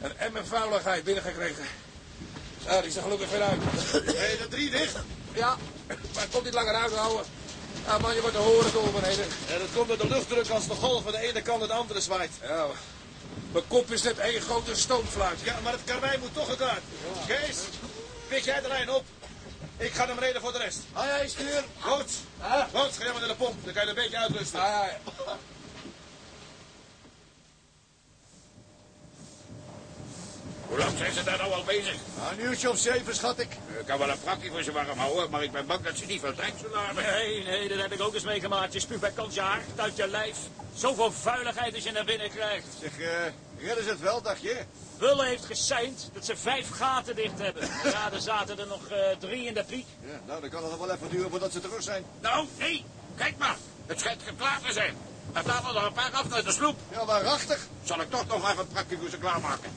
S3: een emmer vuiligheid binnengekregen. Nou, die is er gelukkig weer uit.
S2: Hé, de drie dicht.
S9: Ja, maar het komt niet langer uithouden. Ja, man, je wordt te horen door beneden.
S2: Ja, dat komt door de luchtdruk als de golf van de ene kant naar de andere zwaait.
S3: Ja, mijn kop is net één grote stoomfluit.
S2: Ja, maar het karwei moet toch geklaard. Kees, pik jij de lijn op. Ik ga naar beneden voor de rest.
S9: Ah ja, stuur.
S2: Goed.
S9: Ah.
S2: Goed, ga jij maar naar de pomp. Dan kan je een beetje uitrusten.
S9: Ah, ja, ja.
S5: Hoe lang zijn ze daar nou al bezig?
S2: Nou, een uurtje of zeven, schat ik.
S5: Ik kan wel een prakje voor ze warm houden, maar ik ben bang dat ze niet veel trek zullen hebben.
S10: Nee, nee, dat heb ik ook eens meegemaakt. Je spuugt bij kans je hart uit je lijf. Zoveel vuiligheid als je naar binnen krijgt.
S2: Zeg, uh, redden ze het wel, dacht je?
S10: Hulle heeft geseind dat ze vijf gaten dicht hebben. Ja, er zaten er nog uh, drie in de piek.
S2: Ja, nou, dan kan het nog wel even duren voordat ze terug zijn.
S5: Nou, nee, kijk maar. Het schijnt geklaar te zijn. Er staan er nog een paar af naar de sloep.
S2: Ja, waarachtig.
S5: Zal ik toch nog even een prakje voor ze klaarmaken.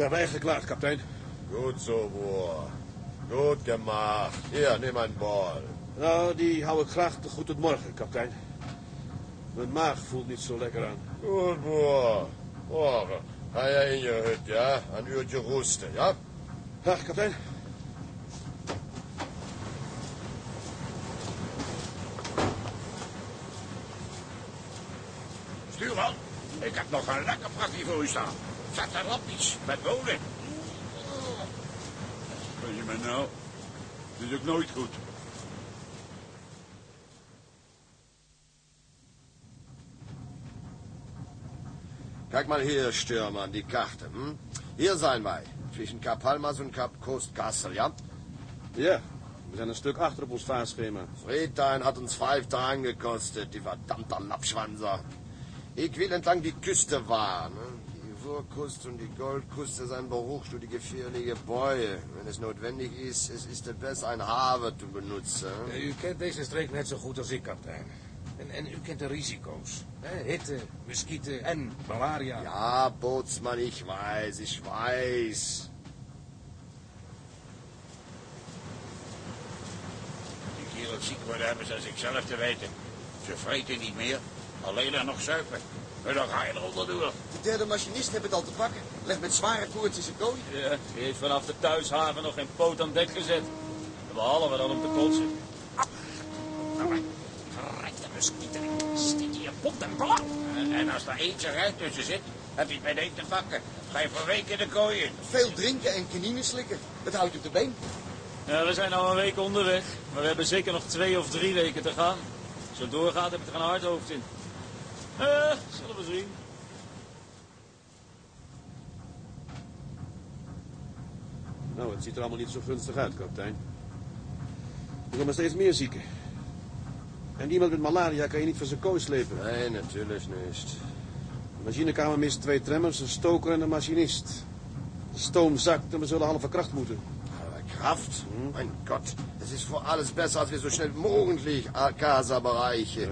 S3: Karwei geklaard, kapitein.
S11: Goed zo, broer. Goed gemaakt. Hier, neem een bal.
S3: Nou, die hou ik graag te goed tot morgen, kapitein. Mijn maag voelt niet zo lekker aan.
S11: Goed, broer. Morgen ga jij in je hut, ja? Een uurtje roesten, ja?
S3: Ja, kapitein.
S5: Stuurman, ik heb nog een lekker prakje voor u staan. Zet er lapjes met wonen.
S18: Weet je mij nou? Het is ook nooit goed.
S11: Kijk mal hier, Stürmer, die Karte. Hm? Hier zijn wij. Zwischen Kap Palmas en Kap Coast Castle, ja?
S3: Ja, we zijn een stuk achter op ons vaartschema.
S11: Friedheim hat uns vijf dagen gekostet, die verdammte Lappschwanzer. Ich will entlang die Küste wahren. Ne? Die Vorkust und die Goldküste sind berucht durch die gefährliche Bäue. Wenn es notwendig ist, es ist es besser, ein Haven zu benutzen.
S3: Ja, u kent deze streek net zo goed als ik, kapitein. En, en u kent de risico's. Hè? Hitte, muskieten en malaria.
S11: Ja, Bootsmann, ich weiß, ich weiß.
S5: Die kerels ziek worden hebben ze als ik zelf te weten. Ze vreten niet meer, alleen er nog zuipen. En dan ga je eronder door.
S12: De derde machinist heeft het al te pakken. Leg met zware koorts in zijn kooi.
S10: Ja, die heeft vanaf de thuishaven nog geen poot aan dek gezet. Behalve dan om te kotsen.
S5: Verrekte muskieten, stik je pot en blauw. En, en als er eentje rijdt tussen zit, heb je het meteen te pakken. Ga je voor weken de kooi in.
S12: Veel drinken en kinine slikken. Dat houdt je op de been.
S10: Ja, we zijn al een week onderweg. Maar we hebben zeker nog twee of drie weken te gaan. Als het doorgaat, heb ik er een hard hoofd in. Eh, zullen we zien.
S3: Nou, het ziet er allemaal niet zo gunstig uit, kapitein. Er komen steeds meer zieken. En iemand met malaria kan je niet van zijn kooi slepen.
S11: Nee, natuurlijk niet.
S3: De machinekamer mist twee tremmers, een stoker en een machinist. De stoom zakt en we zullen halve kracht moeten.
S11: Kraft? Mein Gott, es ist vor alles besser, als wir so schnell morgendlich Casa bereichen.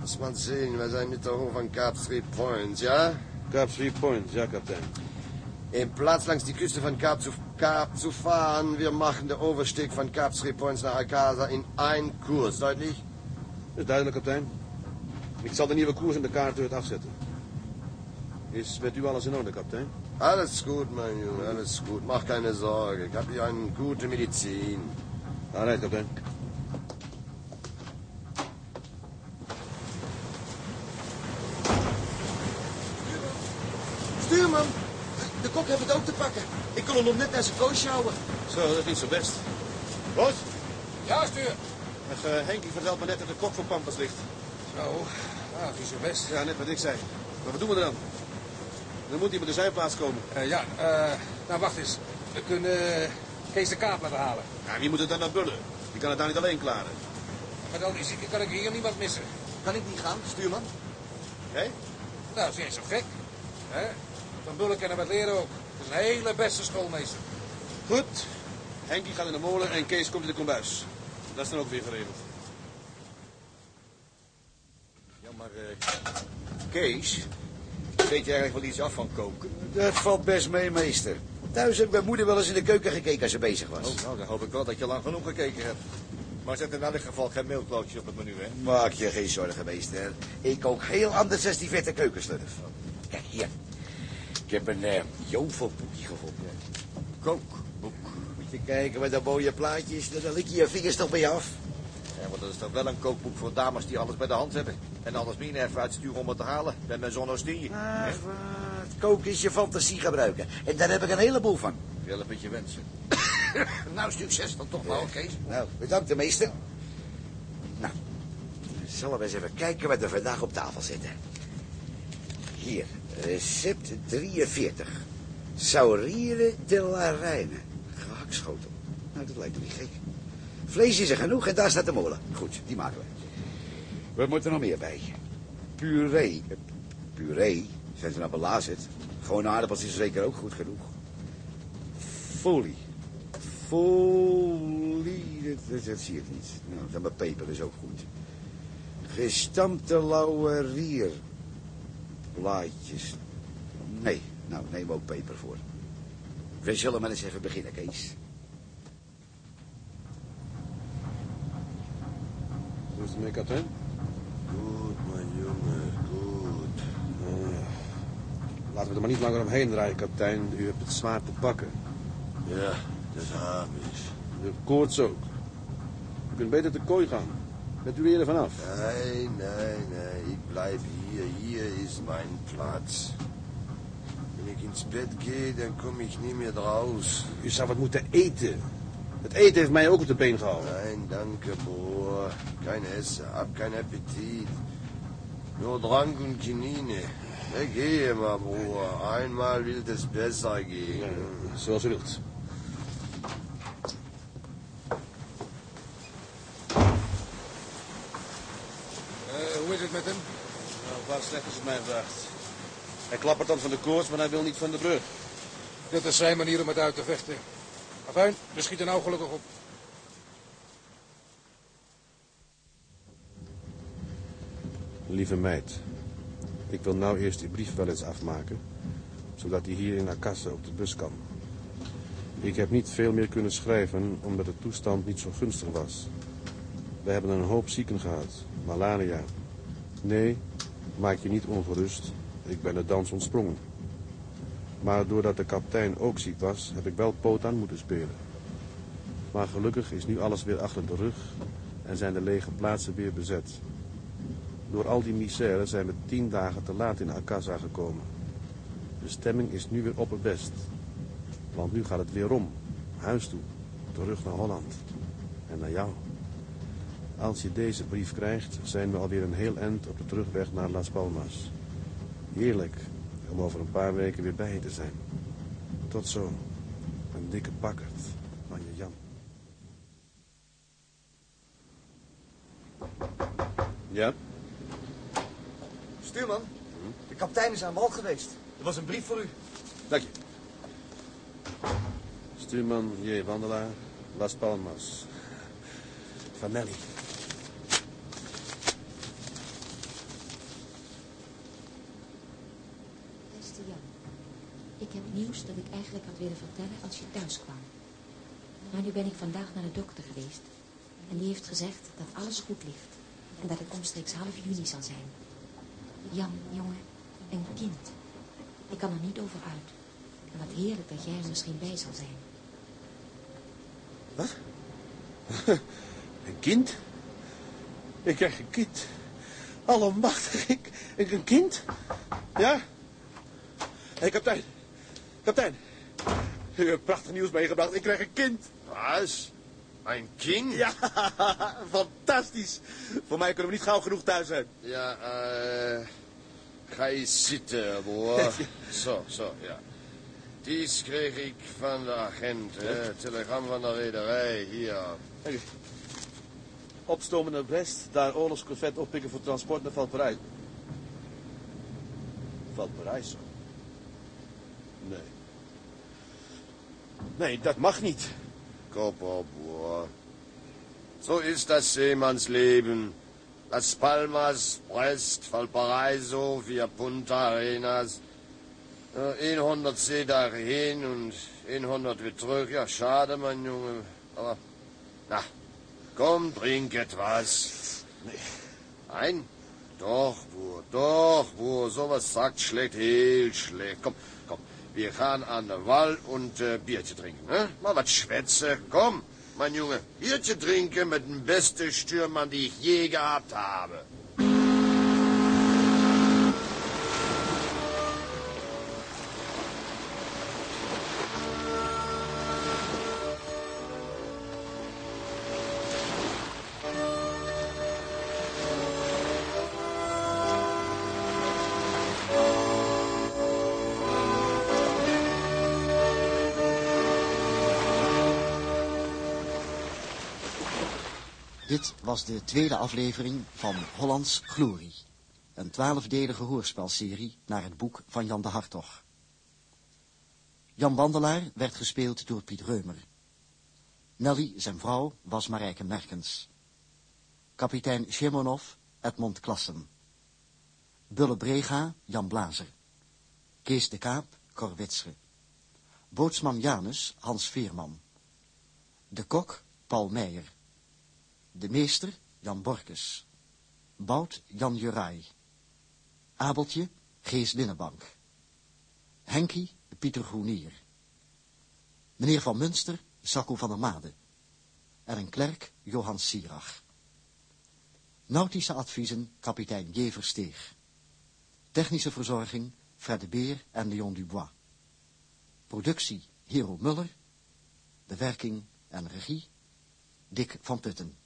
S11: Lass mal sehen, wir sind mit der Hof an Cap Three Points, ja?
S3: Cap Three Points, ja, kapitein.
S11: In plaats langs die Küste von Kap zu, Kap zu fahren, wir machen den Oversteek van Kap Three Points naar Akasa in één Kurs. Duidelijk?
S15: Dat is duidelijk, kapitein. Ik zal de nieuwe koers in de kaartbeurt afzetten. Is met u alles in orde, kapitein?
S11: Alles gut, mein Junge, alles gut. Mach keine Sorge. Ich habe hier eine gute Medizin.
S15: Alright, kapitein.
S12: Stuurman, de kok heeft het ook te pakken. Ik kon hem nog net naar zijn koos sjouwen.
S15: Zo, dat is niet zo best. Wat?
S3: Ja, stuur.
S15: Ach, uh, Henkie vertelt me net dat de kok voor Pampas ligt.
S3: Zo, nou, dat is zo best.
S15: Ja, net wat ik zei. Maar wat doen we er dan? Dan moet hij met de zijplaats komen.
S3: Uh, ja, uh, nou wacht eens. We kunnen uh, Kees de Kaap laten halen.
S15: Ja, wie moet het dan naar Bullen? Die kan het daar niet alleen klaren.
S3: Maar dan is, kan ik hier niemand missen.
S12: Kan ik niet gaan, stuurman?
S15: Hé? Hey?
S3: Nou, dat is niet zo gek. Hè? Van Bullen kunnen wat leren ook. Een hele beste schoolmeester.
S15: Goed. Henkie gaat in de molen en Kees komt in de kombuis. Dat is dan ook weer geregeld.
S17: Ja, maar uh, Kees, weet je eigenlijk wel iets af van koken?
S19: Dat valt best mee, meester. Thuis heb mijn moeder wel eens in de keuken gekeken als ze bezig was.
S17: Oh, nou, dan hoop ik wel dat je lang genoeg gekeken hebt. Maar zet in elk geval geen meelklootjes op het menu, hè?
S19: Maak je geen zorgen, meester. Ik kook heel anders dan die vette keukenslurf. Kijk, hier. Ik heb een uh, jovelboekje gevonden.
S17: Kookboek.
S19: Moet je kijken met dat mooie plaatjes. Dan lik je je vingers toch bij af.
S17: Ja, maar dat is toch wel een kookboek voor dames die alles bij de hand hebben. En alles meer even uitsturen om het te halen. Bij mijn zon.
S19: Ach, wat. Koken is je fantasie gebruiken. En daar heb ik een heleboel van.
S17: Veel met je wensen.
S19: nou, succes dan toch wel, Kees. Nou, bedankt de meester. Nou, zullen we eens even kijken wat we vandaag op tafel zetten. Hier, recept 43. Sauriere de la Reine. Gehakschotel. Nou, dat lijkt me niet gek. Vlees is er genoeg en daar staat de molen. Goed, die maken we. Wat moet er nog meer bij? Puree. Puree? Zijn ze nou belazerd? Gewoon aardappels is zeker ook goed genoeg. Folie. Folie, dat, zie ik niet. Nou, dan maar peper is ook goed. Gestampte laurier. Blaadjes. Nee, nou neem ook peper voor. We zullen maar eens even beginnen, Kees.
S15: Hoe is het mee, kapitein?
S11: Goed, mijn jongen, goed.
S15: Laten we er maar niet langer omheen draaien, kapitein. U hebt het zwaar te pakken.
S11: Ja, dat heb ik.
S15: De koorts ook. U kunt beter te kooi gaan. Bent u weer er vanaf?
S11: Nee, nee, nee. Ik blijf hier. Hier is mijn plaats. Wenn ik ins bed gehe, dan kom ik niet meer raus.
S15: U zou wat moeten eten. Het eten heeft mij ook op de been gehouden.
S11: Nein, danke, broer. Kein Essen, hab kein Appetit. Nur Drank und Kinine. Ik gehe maar, broer. Einmal will es besser gehen.
S15: Ja, zoals u wilt.
S3: Uh, hoe is het met hem?
S15: Waar slecht is het mij vraagt. Hij klappert dan van de koorts, maar hij wil niet van de brug.
S3: Dit is zijn manier om het uit te vechten. Afijn, we schieten nou gelukkig op.
S15: Lieve meid, ik wil nou eerst die brief wel eens afmaken, zodat hij hier in Akassa op de bus kan. Ik heb niet veel meer kunnen schrijven, omdat de toestand niet zo gunstig was. We hebben een hoop zieken gehad, malaria. Nee, maak je niet ongerust, ik ben de dans ontsprongen. Maar doordat de kapitein ook ziek was, heb ik wel poot aan moeten spelen. Maar gelukkig is nu alles weer achter de rug en zijn de lege plaatsen weer bezet. Door al die misère zijn we tien dagen te laat in Akassa gekomen. De stemming is nu weer opperbest. Want nu gaat het weer om. Huis toe. Terug naar Holland. En naar jou. Als je deze brief krijgt, zijn we alweer een heel eind op de terugweg naar Las Palmas. Heerlijk om over een paar weken weer bij je te zijn. Tot zo. Een dikke pakkerd van je Jan. Ja?
S12: Stuurman, de kapitein is aan wal geweest. Er was een brief voor u.
S15: Dank je. Stuurman J. Wandelaar, Las Palmas. Van Nelly.
S16: Beste Jan, ik Ik heb nieuws dat ik eigenlijk had willen vertellen als je thuis kwam. Maar nu ben ik vandaag naar de dokter geweest. En die heeft gezegd dat alles goed ligt. En dat ik omstreeks half juni zal zijn. Jan, jongen, een kind. Ik kan er niet over uit. En wat heerlijk dat jij er misschien bij zal zijn.
S3: Wat? Een kind? Ik krijg een kind. Allemachtig, ik, ik een kind? Ja? Hé, hey, kapitein. Kapitein. U hebt prachtig nieuws meegebracht. Ik krijg een kind.
S11: Wat? Een kind?
S3: Ja, fantastisch. Voor mij kunnen we niet gauw genoeg thuis zijn.
S11: Ja, eh... ga eens zitten, broer. Zo, zo, ja. Dies kreeg ik van de agent, hè. Telegram van de rederij, hier.
S3: Kijk, opstomen naar Brest, daar oorlogscorvet oppikken voor transport naar Valparij. Valparaiso? Nee. Nee, dat mag niet.
S11: Kop op, broer. So ist das Seemannsleben. Las Palmas, Brest, Valparaiso, Via Punta Arenas. Äh, 100 Seetage hin und 100 weer terug. Ja, schade, mein Junge. Aber, na, komm, trink etwas. Nein? Doch, Boer, doch, Boer. Sowas sagt schlecht, heel schlecht. Komm, komm. Wir gaan aan de wal und äh, Biertje trinken. Ne? Mal wat schwätze. Komm, mein Junge. Biertje trinken mit dem besten Stürmann, die ich je gehabt habe.
S1: Dit was de tweede aflevering van Hollands Glorie. Een twaalfdelige hoorspelserie naar het boek van Jan de Hartog. Jan Wandelaar werd gespeeld door Piet Reumer. Nelly, zijn vrouw, was Marijke Merkens. Kapitein Shemonov, Edmond Klassen. Bulle Brega, Jan Blazer. Kees de Kaap, Cor Witsche. Bootsman Janus, Hans Veerman. De kok, Paul Meijer. De meester, Jan Borkes. Bout, Jan Juraj. Abeltje, Gees Linnenbank. Henkie, Pieter Groenier. Meneer van Munster, Sacco van der Made. En een klerk, Johan Sierach. Nautische adviezen, kapitein J. Versteeg. Technische verzorging, Fred de Beer en Leon Dubois. Productie, Hero Muller. Bewerking en regie, Dick van Putten.